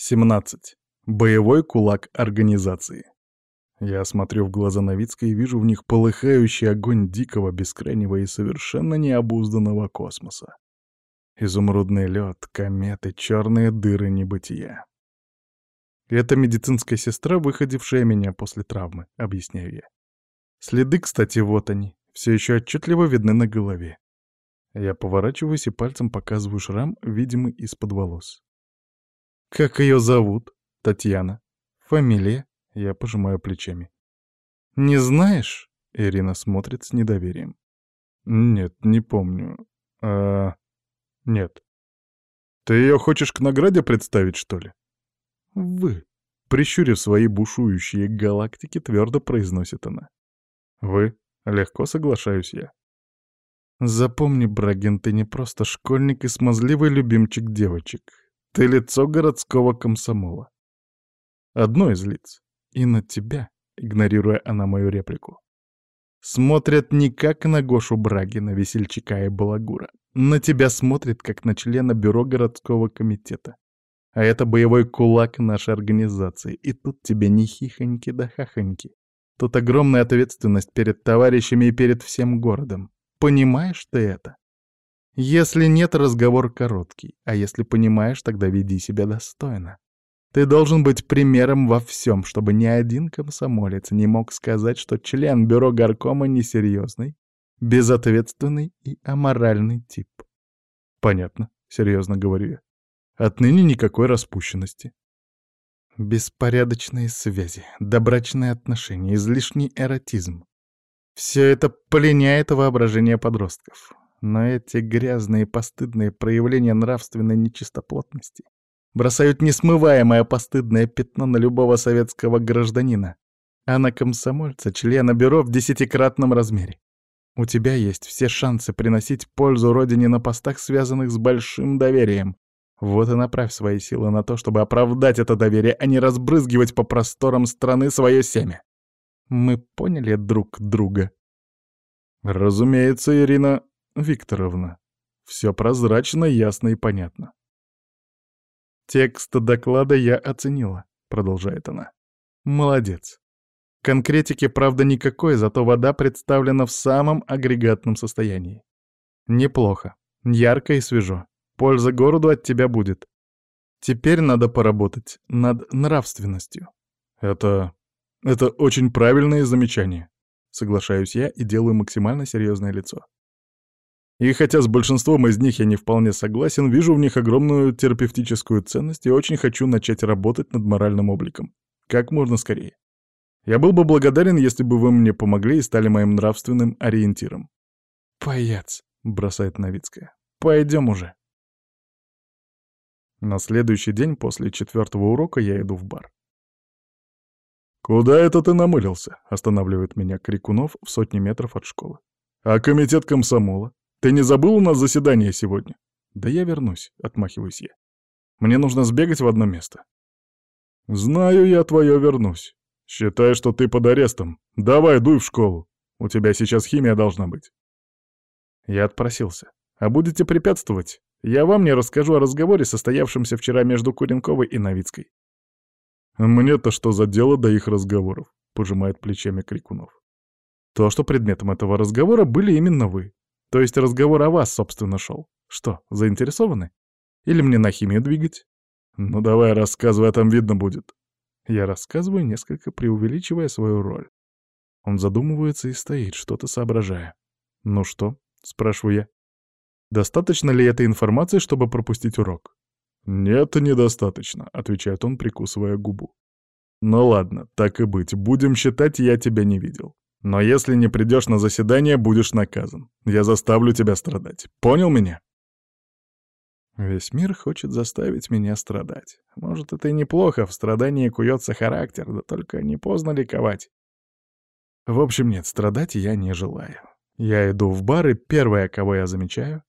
17. Боевой кулак организации. Я смотрю в глаза Новицкой и вижу в них полыхающий огонь дикого, бескрайнего и совершенно необузданного космоса. Изумрудный лед, кометы, черные дыры небытия. Это медицинская сестра, выходившая меня после травмы, объясняю я. Следы, кстати, вот они, все еще отчетливо видны на голове. Я поворачиваюсь и пальцем показываю шрам, видимый из-под волос. «Как ее зовут?» «Татьяна». «Фамилия?» Я пожимаю плечами. «Не знаешь?» Ирина смотрит с недоверием. «Нет, не помню. А... Нет. Ты ее хочешь к награде представить, что ли?» «Вы», — прищурив свои бушующие галактики, твердо произносит она. «Вы?» — легко соглашаюсь я. «Запомни, Брагин, ты не просто школьник и смазливый любимчик девочек. Ты лицо городского комсомола. Одно из лиц. И на тебя, игнорируя она мою реплику, смотрят не как на Гошу Брагина, весельчака и балагура. На тебя смотрят, как на члена бюро городского комитета. А это боевой кулак нашей организации. И тут тебе не хихоньки да хахоньки. Тут огромная ответственность перед товарищами и перед всем городом. Понимаешь ты это? Если нет, разговор короткий, а если понимаешь, тогда веди себя достойно. Ты должен быть примером во всем, чтобы ни один комсомолец не мог сказать, что член бюро горкома несерьезный, безответственный и аморальный тип. Понятно, серьезно говорю я. Отныне никакой распущенности. Беспорядочные связи, добрачные отношения, излишний эротизм. Все это пленяет воображение подростков. Но эти грязные постыдные проявления нравственной нечистоплотности бросают несмываемое постыдное пятно на любого советского гражданина, а на комсомольца, члена бюро в десятикратном размере. У тебя есть все шансы приносить пользу родине на постах, связанных с большим доверием. Вот и направь свои силы на то, чтобы оправдать это доверие, а не разбрызгивать по просторам страны свое семя. Мы поняли друг друга? Разумеется, Ирина, Викторовна. Все прозрачно, ясно и понятно. «Текст доклада я оценила», — продолжает она. «Молодец. Конкретики, правда, никакой, зато вода представлена в самом агрегатном состоянии. Неплохо. Ярко и свежо. Польза городу от тебя будет. Теперь надо поработать над нравственностью». «Это... это очень правильное замечание», — соглашаюсь я и делаю максимально серьезное лицо. И хотя с большинством из них я не вполне согласен, вижу в них огромную терапевтическую ценность и очень хочу начать работать над моральным обликом. Как можно скорее. Я был бы благодарен, если бы вы мне помогли и стали моим нравственным ориентиром. «Паяц», — бросает Новицкая. «Пойдем уже». На следующий день после четвертого урока я иду в бар. «Куда это ты намылился?» — останавливает меня Крикунов в сотни метров от школы. «А комитет комсомола? Ты не забыл у нас заседание сегодня? Да я вернусь, отмахиваюсь я. Мне нужно сбегать в одно место. Знаю я твое вернусь. Считай, что ты под арестом. Давай, дуй в школу. У тебя сейчас химия должна быть. Я отпросился. А будете препятствовать? Я вам не расскажу о разговоре, состоявшемся вчера между Куренковой и Новицкой. Мне-то что за дело до их разговоров? Пожимает плечами Крикунов. То, что предметом этого разговора были именно вы. То есть разговор о вас, собственно, шел. Что, заинтересованы? Или мне на химию двигать? Ну давай рассказывай, а там видно будет. Я рассказываю, несколько преувеличивая свою роль. Он задумывается и стоит, что-то соображая. «Ну что?» — спрашиваю я. «Достаточно ли этой информации, чтобы пропустить урок?» «Нет, недостаточно», — отвечает он, прикусывая губу. «Ну ладно, так и быть, будем считать, я тебя не видел. Но если не придешь на заседание, будешь наказан. Я заставлю тебя страдать. Понял меня? Весь мир хочет заставить меня страдать. Может, это и неплохо, в страдании куется характер, да только не поздно ликовать. В общем, нет, страдать я не желаю. Я иду в бар, и первое, кого я замечаю,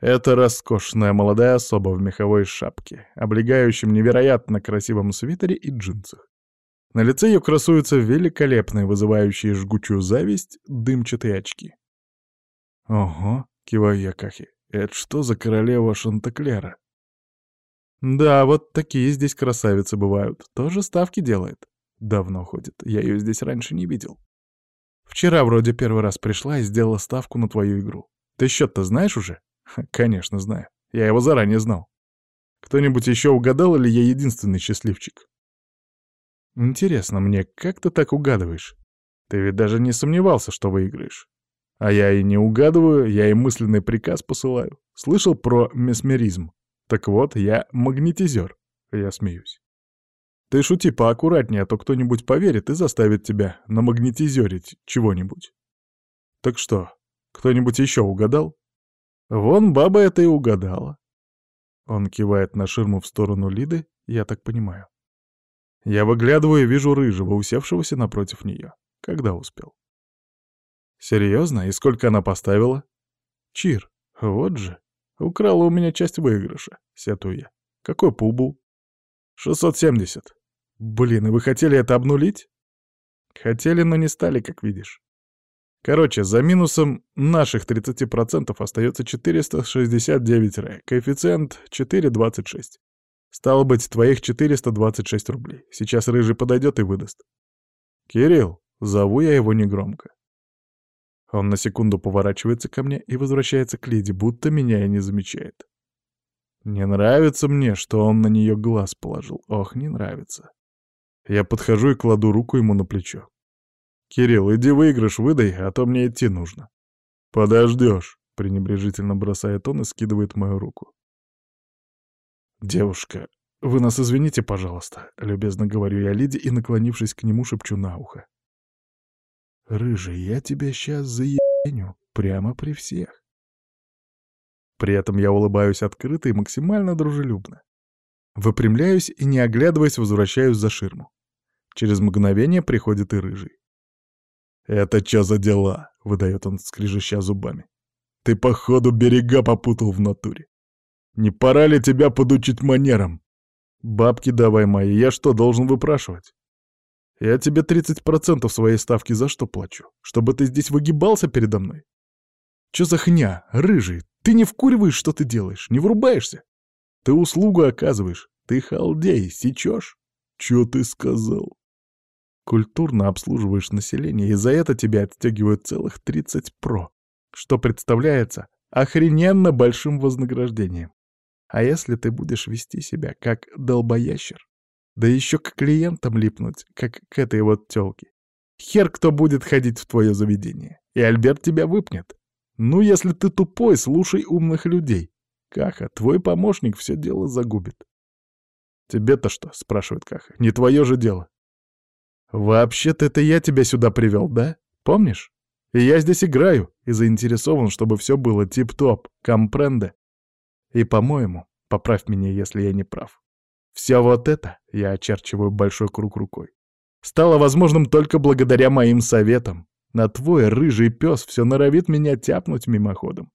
это роскошная молодая особа в меховой шапке, облегающем невероятно красивом свитере и джинсах. На лице ее красуются великолепные, вызывающие жгучую зависть, дымчатые очки. «Ого», — киваю я Кахи, — «это что за королева Шантаклера?» Да, вот такие здесь красавицы бывают. Тоже ставки делает. Давно ходит. Я ее здесь раньше не видел. Вчера вроде первый раз пришла и сделала ставку на твою игру. Ты счет-то знаешь уже? Конечно, знаю. Я его заранее знал. Кто-нибудь еще угадал или я единственный счастливчик? Интересно мне, как ты так угадываешь? Ты ведь даже не сомневался, что выиграешь. А я и не угадываю, я и мысленный приказ посылаю. Слышал про месмеризм? Так вот, я магнетизер. Я смеюсь. Ты шути поаккуратнее, а то кто-нибудь поверит и заставит тебя намагнетизерить чего-нибудь. Так что, кто-нибудь еще угадал? Вон баба это и угадала. Он кивает на ширму в сторону Лиды, я так понимаю. Я выглядываю и вижу рыжего, усевшегося напротив нее. Когда успел? Серьезно? И сколько она поставила? Чир, вот же. Украла у меня часть выигрыша, сетую я. Какой пул был? 670. Блин, и вы хотели это обнулить? Хотели, но не стали, как видишь. Короче, за минусом наших 30% остается 469 ре, коэффициент 4,26. Стало быть, твоих 426 рублей. Сейчас Рыжий подойдет и выдаст. Кирилл, зову я его негромко. Он на секунду поворачивается ко мне и возвращается к Лиде, будто меня и не замечает. Не нравится мне, что он на нее глаз положил. Ох, не нравится. Я подхожу и кладу руку ему на плечо. «Кирилл, иди выигрыш выдай, а то мне идти нужно». «Подождешь», — пренебрежительно бросает он и скидывает мою руку. «Девушка, вы нас извините, пожалуйста», — любезно говорю я Лиде и, наклонившись к нему, шепчу на ухо. «Рыжий, я тебя сейчас заебеню, прямо при всех». При этом я улыбаюсь открыто и максимально дружелюбно. Выпрямляюсь и, не оглядываясь, возвращаюсь за ширму. Через мгновение приходит и рыжий. «Это чё за дела?» — выдает он, скрежеща зубами. «Ты, походу, берега попутал в натуре. Не пора ли тебя подучить манерам? Бабки давай мои, я что, должен выпрашивать? Я тебе 30% своей ставки за что плачу? Чтобы ты здесь выгибался передо мной? Чё за хня, рыжий? Ты не вкуриваешь, что ты делаешь, не врубаешься? Ты услугу оказываешь, ты халдей, сечешь? Чё ты сказал? Культурно обслуживаешь население, и за это тебя отстегивают целых 30 про, что представляется охрененно большим вознаграждением. А если ты будешь вести себя как долбоящер, да еще к клиентам липнуть, как к этой вот тёлке, хер кто будет ходить в твое заведение, и Альберт тебя выпнет. Ну, если ты тупой, слушай умных людей. Каха, твой помощник все дело загубит. «Тебе-то что?» — спрашивает Каха. «Не твое же дело. «Вообще-то это я тебя сюда привел, да? Помнишь? И я здесь играю и заинтересован, чтобы все было тип-топ, компренде. И, по-моему, поправь меня, если я не прав, все вот это, я очерчиваю большой круг рукой, стало возможным только благодаря моим советам. На твой рыжий пес все норовит меня тяпнуть мимоходом.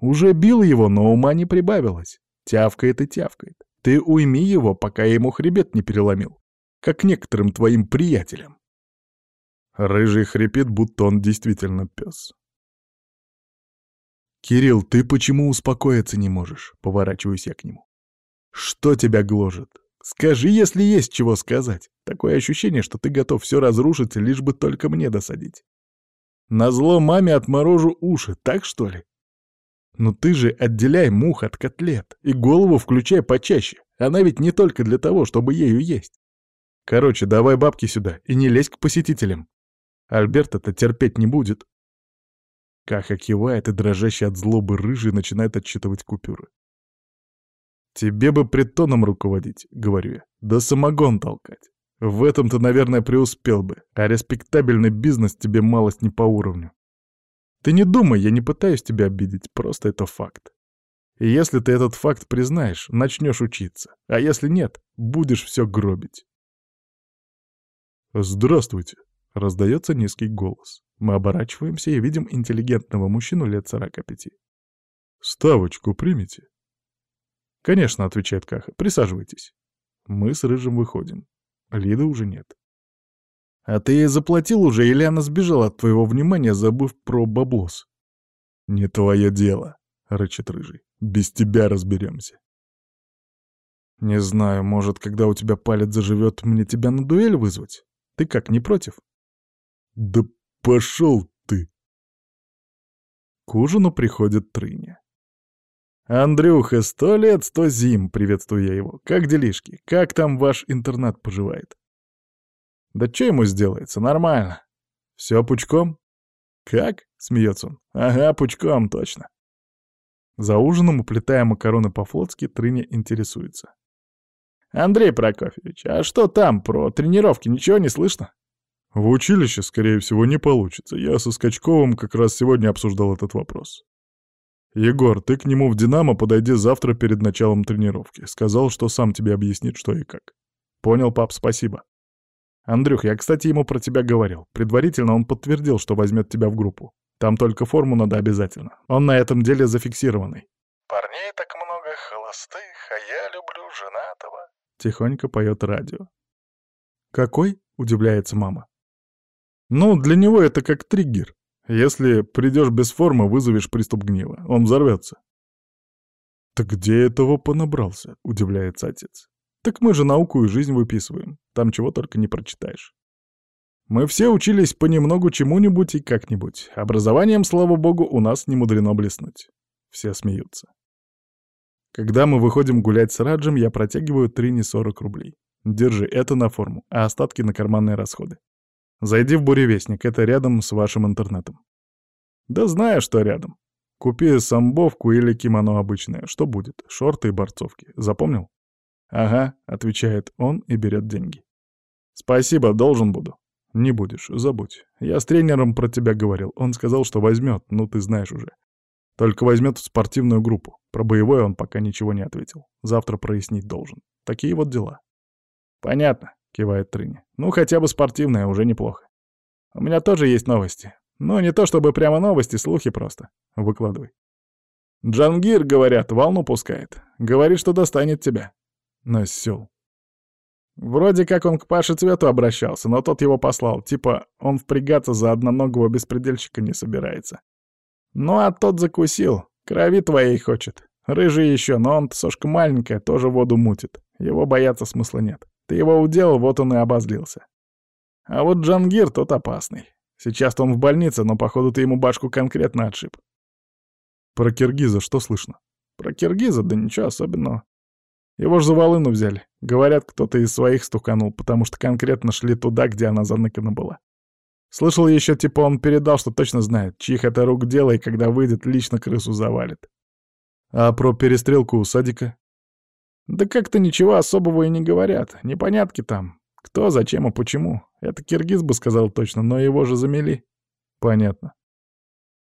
Уже бил его, но ума не прибавилось. Тявкает и тявкает. Ты уйми его, пока я ему хребет не переломил как некоторым твоим приятелям. Рыжий хрипит, будто он действительно пес. «Кирилл, ты почему успокоиться не можешь?» — поворачиваюсь я к нему. «Что тебя гложет? Скажи, если есть чего сказать. Такое ощущение, что ты готов все разрушить, лишь бы только мне досадить. Назло маме отморожу уши, так что ли? Но ты же отделяй мух от котлет и голову включай почаще. Она ведь не только для того, чтобы ею есть. Короче, давай бабки сюда и не лезь к посетителям. Альберт это терпеть не будет. Каха кивает и дрожащий от злобы рыжий начинает отсчитывать купюры. «Тебе бы притоном руководить», — говорю я, — «да самогон толкать. В этом ты, наверное, преуспел бы, а респектабельный бизнес тебе малость не по уровню. Ты не думай, я не пытаюсь тебя обидеть, просто это факт. И если ты этот факт признаешь, начнешь учиться, а если нет, будешь все гробить. «Здравствуйте!» — раздается низкий голос. Мы оборачиваемся и видим интеллигентного мужчину лет сорока пяти. «Ставочку примите?» «Конечно», — отвечает Каха. «Присаживайтесь». Мы с Рыжим выходим. Лиды уже нет. «А ты ей заплатил уже, или она сбежала от твоего внимания, забыв про баблос?» «Не твое дело», — рычит Рыжий. «Без тебя разберемся». Не знаю, может, когда у тебя палец заживет, мне тебя на дуэль вызвать? Ты как, не против? Да пошел ты! К ужину приходит Трыня. «Андрюха, сто лет, сто зим!» — приветствую я его. «Как делишки? Как там ваш интернат поживает?» «Да что ему сделается? Нормально. Все пучком?» «Как?» — смеется он. «Ага, пучком, точно». За ужином, уплетая макароны по-флотски, Трыня интересуется. «Андрей Прокофьевич, а что там, про тренировки, ничего не слышно?» «В училище, скорее всего, не получится. Я со Скачковым как раз сегодня обсуждал этот вопрос. Егор, ты к нему в «Динамо» подойди завтра перед началом тренировки. Сказал, что сам тебе объяснит, что и как. Понял, пап, спасибо. Андрюх, я, кстати, ему про тебя говорил. Предварительно он подтвердил, что возьмет тебя в группу. Там только форму надо обязательно. Он на этом деле зафиксированный. Парней так много холостых, а я люблю женатого. Тихонько поет радио. «Какой?» — удивляется мама. «Ну, для него это как триггер. Если придешь без формы, вызовешь приступ гнева. Он взорвется». «Так где этого понабрался?» — удивляется отец. «Так мы же науку и жизнь выписываем. Там чего только не прочитаешь». Мы все учились понемногу чему-нибудь и как-нибудь. Образованием, слава богу, у нас не мудрено блеснуть. Все смеются. Когда мы выходим гулять с Раджем, я протягиваю Трине 40 рублей. Держи, это на форму, а остатки на карманные расходы. Зайди в буревестник, это рядом с вашим интернетом. Да знаю, что рядом. Купи самбовку или кимоно обычное. Что будет? Шорты и борцовки. Запомнил? Ага, отвечает он и берет деньги. Спасибо, должен буду. Не будешь, забудь. Я с тренером про тебя говорил. Он сказал, что возьмет, ну ты знаешь уже. Только возьмет в спортивную группу. Про боевой он пока ничего не ответил. Завтра прояснить должен. Такие вот дела. Понятно, кивает Трыня. Ну, хотя бы спортивная, уже неплохо. У меня тоже есть новости. Ну, не то чтобы прямо новости, слухи просто. Выкладывай. Джангир, говорят, волну пускает. Говорит, что достанет тебя. Насел. Вроде как он к Паше Цвету обращался, но тот его послал. Типа, он впрягаться за одноногого беспредельщика не собирается. Ну а тот закусил. Крови твоей хочет. Рыжий еще, но он-то сошка маленькая, тоже воду мутит. Его бояться смысла нет. Ты его уделал, вот он и обозлился. А вот Джангир тот опасный. Сейчас-то он в больнице, но походу ты ему башку конкретно отшиб. Про Киргиза что слышно? Про Киргиза? Да ничего особенного. Его ж за волыну взяли. Говорят, кто-то из своих стуканул, потому что конкретно шли туда, где она заныкана была. Слышал еще, типа, он передал, что точно знает, чьих это рук дело, и когда выйдет, лично крысу завалит. А про перестрелку у садика? Да как-то ничего особого и не говорят. Непонятки там. Кто, зачем и почему. Это киргиз бы сказал точно, но его же замели. Понятно.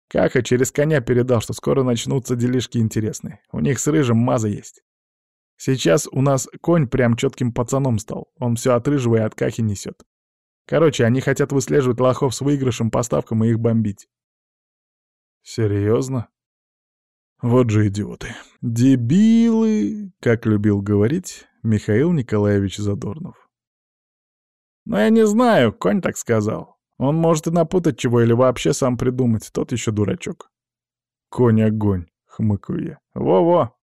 Каха через коня передал, что скоро начнутся делишки интересные. У них с рыжим маза есть. Сейчас у нас конь прям четким пацаном стал. Он все от рыжего и от кахи несет. Короче, они хотят выслеживать лохов с выигрышем поставкам и их бомбить. Серьезно? Вот же идиоты. Дебилы, как любил говорить Михаил Николаевич Задорнов. Но я не знаю, конь так сказал. Он может и напутать чего или вообще сам придумать, тот еще дурачок. Конь-огонь, хмыкаю я. Во-во,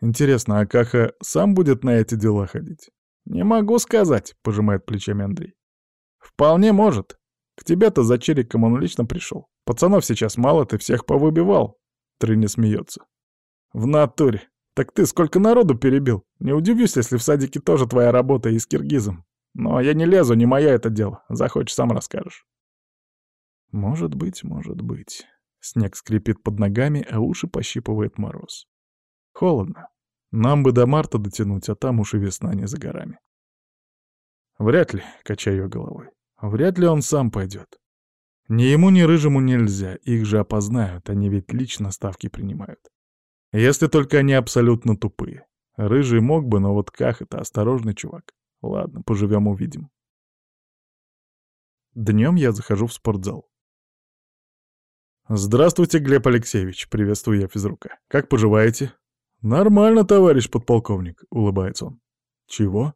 Интересно, а Каха сам будет на эти дела ходить? Не могу сказать, пожимает плечами Андрей. Вполне может. К тебе-то за чериком он лично пришел. Пацанов сейчас мало, ты всех повыбивал. Трыня смеется. В натуре. Так ты сколько народу перебил? Не удивлюсь, если в садике тоже твоя работа и с киргизом. Но я не лезу, не моя это дело. Захочешь, сам расскажешь. Может быть, может быть. Снег скрипит под ногами, а уши пощипывает мороз. Холодно. Нам бы до марта дотянуть, а там уж и весна не за горами. Вряд ли, качаю головой. Вряд ли он сам пойдет. Ни ему, ни рыжему нельзя, их же опознают, они ведь лично ставки принимают. Если только они абсолютно тупые. Рыжий мог бы, но вот Ках — это осторожный чувак. Ладно, поживем увидим. Днем я захожу в спортзал. «Здравствуйте, Глеб Алексеевич», — приветствую я физрука. «Как поживаете?» «Нормально, товарищ подполковник», — улыбается он. «Чего?»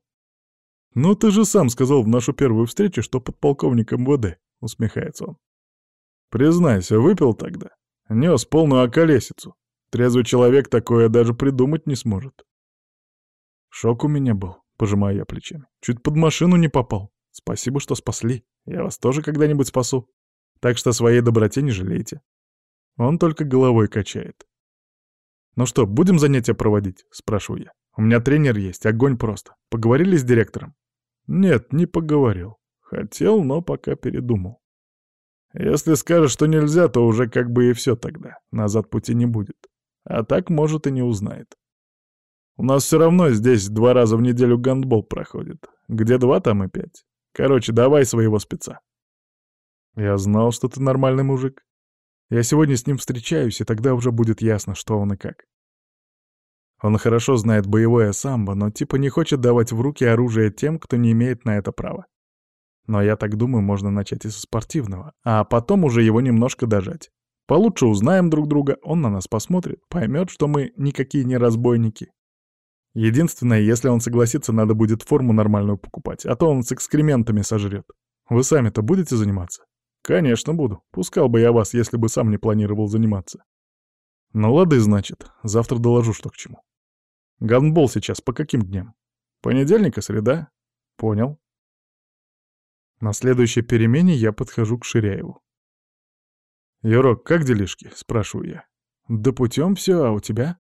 «Ну ты же сам сказал в нашу первую встречу, что подполковник МВД», — усмехается он. «Признайся, выпил тогда? Нес полную околесицу. Трезвый человек такое даже придумать не сможет». Шок у меня был, пожимая я плечами. Чуть под машину не попал. Спасибо, что спасли. Я вас тоже когда-нибудь спасу. Так что своей доброте не жалейте. Он только головой качает. «Ну что, будем занятия проводить?» — спрашиваю я. «У меня тренер есть, огонь просто. Поговорили с директором?» «Нет, не поговорил. Хотел, но пока передумал. Если скажешь, что нельзя, то уже как бы и все тогда. Назад пути не будет. А так, может, и не узнает. У нас все равно здесь два раза в неделю гандбол проходит. Где два, там и пять. Короче, давай своего спеца. Я знал, что ты нормальный мужик. Я сегодня с ним встречаюсь, и тогда уже будет ясно, что он и как. Он хорошо знает боевое самбо, но типа не хочет давать в руки оружие тем, кто не имеет на это права. Но я так думаю, можно начать и со спортивного, а потом уже его немножко дожать. Получше узнаем друг друга, он на нас посмотрит, поймет, что мы никакие не разбойники. Единственное, если он согласится, надо будет форму нормальную покупать, а то он с экскрементами сожрет. Вы сами-то будете заниматься? Конечно, буду. Пускал бы я вас, если бы сам не планировал заниматься. Ну лады, значит. Завтра доложу, что к чему. Ганбол сейчас по каким дням? Понедельник и среда? Понял. На следующей перемене я подхожу к Ширяеву. «Юрок, как делишки?» — спрашиваю я. «Да путем все, а у тебя?»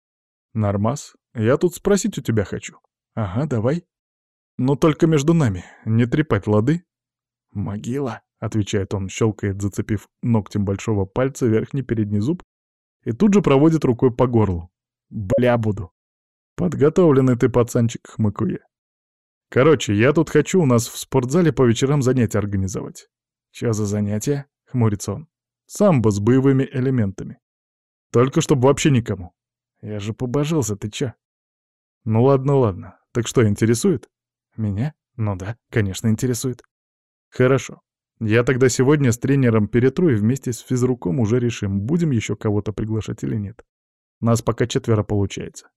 «Нормас. Я тут спросить у тебя хочу». «Ага, давай». «Но только между нами. Не трепать лады?» «Могила», — отвечает он, щелкает, зацепив ногтем большого пальца верхний передний зуб и тут же проводит рукой по горлу. «Бля буду». «Подготовленный ты, пацанчик», — хмыкаю. Короче, я тут хочу у нас в спортзале по вечерам занятия организовать. Чё за занятия? Хмурится он. Самбо с боевыми элементами. Только чтобы вообще никому. Я же побожился, ты чё? Ну ладно, ладно. Так что, интересует? Меня? Ну да, конечно, интересует. Хорошо. Я тогда сегодня с тренером перетру и вместе с физруком уже решим, будем еще кого-то приглашать или нет. Нас пока четверо получается.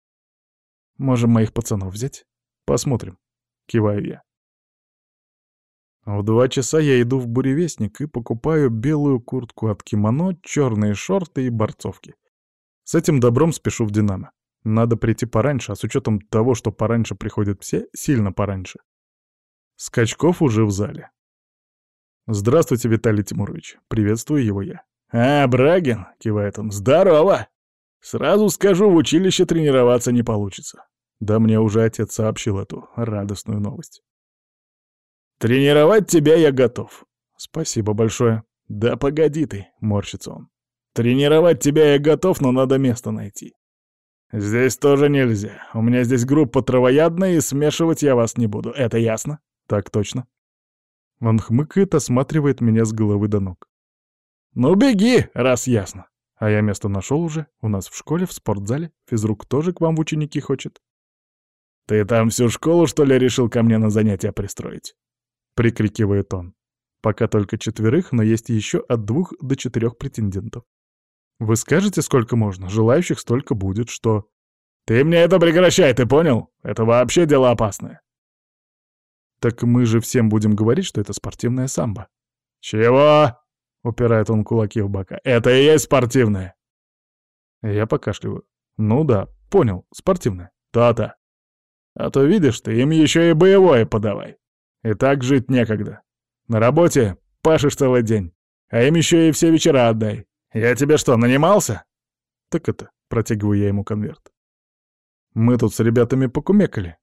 Можем моих пацанов взять? Посмотрим. — киваю я. В два часа я иду в буревестник и покупаю белую куртку от кимоно, черные шорты и борцовки. С этим добром спешу в «Динамо». Надо прийти пораньше, а с учетом того, что пораньше приходят все, сильно пораньше. Скачков уже в зале. «Здравствуйте, Виталий Тимурович. Приветствую его я». «А, Брагин!» — кивает он. «Здорово! Сразу скажу, в училище тренироваться не получится. Да мне уже отец сообщил эту радостную новость. «Тренировать тебя я готов». «Спасибо большое». «Да погоди ты», — морщится он. «Тренировать тебя я готов, но надо место найти. Здесь тоже нельзя. У меня здесь группа травоядная, и смешивать я вас не буду. Это ясно?» «Так точно». Он хмыкает, осматривает меня с головы до ног. «Ну беги, раз ясно. А я место нашел уже. У нас в школе, в спортзале. Физрук тоже к вам в ученики хочет. «Ты там всю школу, что ли, решил ко мне на занятия пристроить?» — прикрикивает он. Пока только четверых, но есть еще от двух до четырех претендентов. Вы скажете, сколько можно? Желающих столько будет, что... Ты мне это прекращай, ты понял? Это вообще дело опасное. Так мы же всем будем говорить, что это спортивная самбо. Чего? Упирает он кулаки в бока. Это и есть спортивное. Я покашливаю. Ну да, понял, спортивное. То-то. А то, видишь ты, им еще и боевое подавай. И так жить некогда. На работе пашешь целый день, а им еще и все вечера отдай. Я тебе что, нанимался? Так это, протягиваю я ему конверт. Мы тут с ребятами покумекали.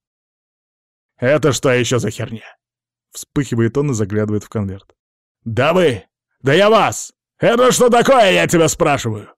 Это что еще за херня? Вспыхивает он и заглядывает в конверт. Да вы! Да я вас! Это что такое, я тебя спрашиваю?